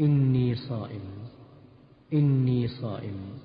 إني صائم. إني صائم.